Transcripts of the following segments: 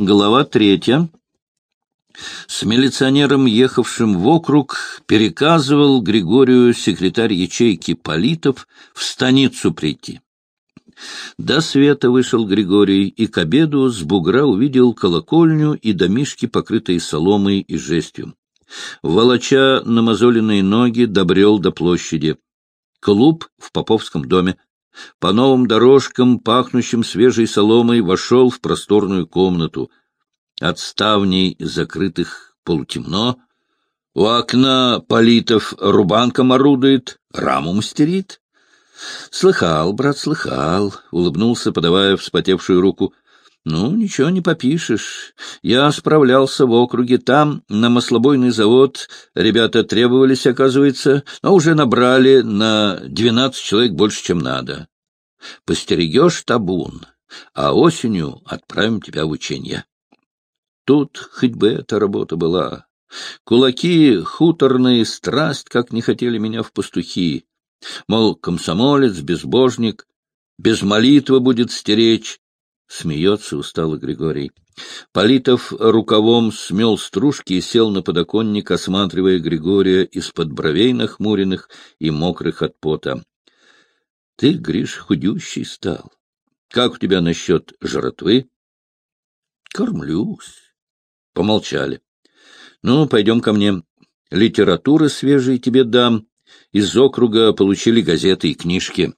Глава третья. С милиционером, ехавшим в округ, переказывал Григорию секретарь ячейки Политов в станицу прийти. До света вышел Григорий, и к обеду с бугра увидел колокольню и домишки, покрытые соломой и жестью. Волоча намазоленные ноги добрел до площади. Клуб в Поповском доме. По новым дорожкам, пахнущим свежей соломой, вошел в просторную комнату. От ставней, закрытых полутемно, у окна Политов рубанком орудует, раму мастерит. — Слыхал, брат, слыхал, — улыбнулся, подавая вспотевшую руку. — Ну, ничего не попишешь. Я справлялся в округе. Там, на маслобойный завод, ребята требовались, оказывается, но уже набрали на двенадцать человек больше, чем надо. Постерегешь табун, а осенью отправим тебя в учение. Тут хоть бы эта работа была. Кулаки хуторные страсть, как не хотели меня в пастухи. Мол, комсомолец, безбожник, без молитвы будет стеречь. Смеется устало Григорий. Политов рукавом смел стружки и сел на подоконник, осматривая Григория из-под бровей нахмуренных и мокрых от пота. — Ты, Гриш, худющий стал. Как у тебя насчет жратвы? — Кормлюсь. Помолчали. — Ну, пойдем ко мне. Литературы свежей тебе дам. Из округа получили газеты и книжки.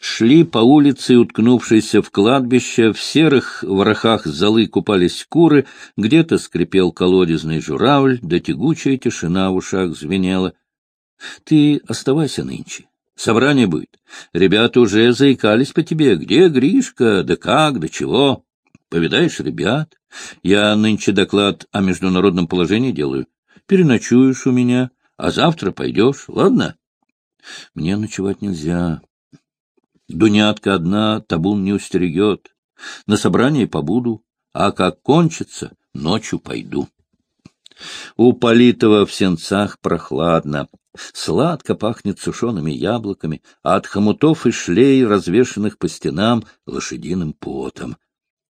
Шли по улице, уткнувшейся в кладбище, в серых ворохах золы купались куры, где-то скрипел колодезный журавль, да тягучая тишина в ушах звенела. — Ты оставайся нынче. Собрание будет. Ребята уже заикались по тебе. Где Гришка? Да как? Да чего? Повидаешь ребят? Я нынче доклад о международном положении делаю. Переночуешь у меня, а завтра пойдешь, ладно? Мне ночевать нельзя. Дунятка одна табун не устерегет. На собрании побуду, а как кончится, ночью пойду. У Политова в сенцах прохладно. Сладко пахнет сушеными яблоками, а от хомутов и шлей, развешанных по стенам, лошадиным потом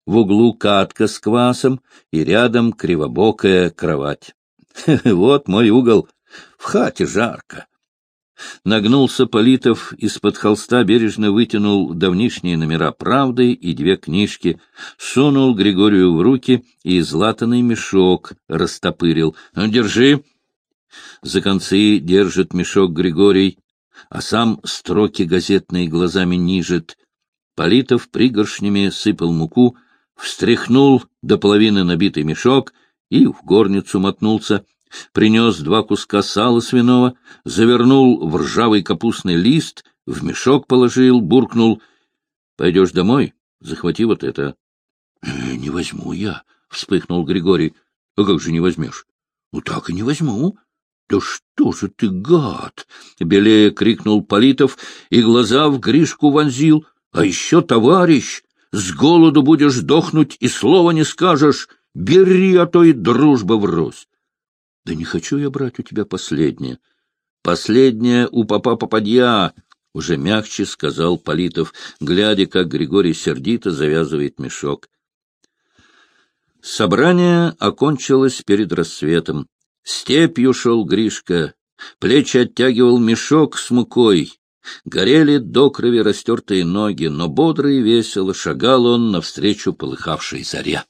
в углу катка с квасом и рядом кривобокая кровать. Вот мой угол. В хате жарко. Нагнулся Политов, из-под холста бережно вытянул давнишние номера «Правды» и две книжки, сунул Григорию в руки и златанный мешок растопырил. «Ну, «Держи!» За концы держит мешок Григорий, а сам строки газетные глазами нижет. Политов пригоршнями сыпал муку, встряхнул до половины набитый мешок и в горницу мотнулся, принес два куска сала свиного, завернул в ржавый капустный лист, в мешок положил, буркнул. — Пойдешь домой? Захвати вот это. «Э, — Не возьму я, — вспыхнул Григорий. — А как же не возьмешь? — Ну так и не возьму. — Да что же ты, гад! — белее крикнул Политов и глаза в Гришку вонзил. — А еще товарищ! С голоду будешь дохнуть и слова не скажешь. Бери, а то и дружба врозь. Да не хочу я брать у тебя последнее. Последнее у папа попадья, — уже мягче сказал Политов, глядя, как Григорий сердито завязывает мешок. Собрание окончилось перед рассветом. Степью шел Гришка, плечи оттягивал мешок с мукой, Горели до крови растертые ноги, но бодро и весело шагал он навстречу полыхавшей заре.